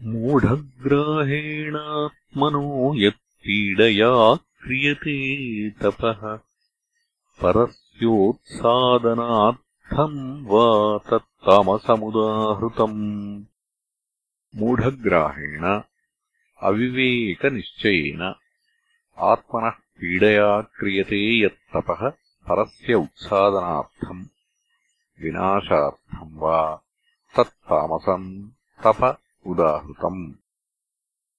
मूढग्राहेणात्मनो यत्पीडया क्रियते तपः। परस्योत्सादनार्थम् वा तत्तामसमुदाहृतम्। मूढग्राहेण अविवेकनिश्चयेन आत्मनः पीडया क्रियते यत्तपः परस्य उत्सादनार्थम्। विनाशार्थम् वा तत्तामसम् तप उदाहृतम्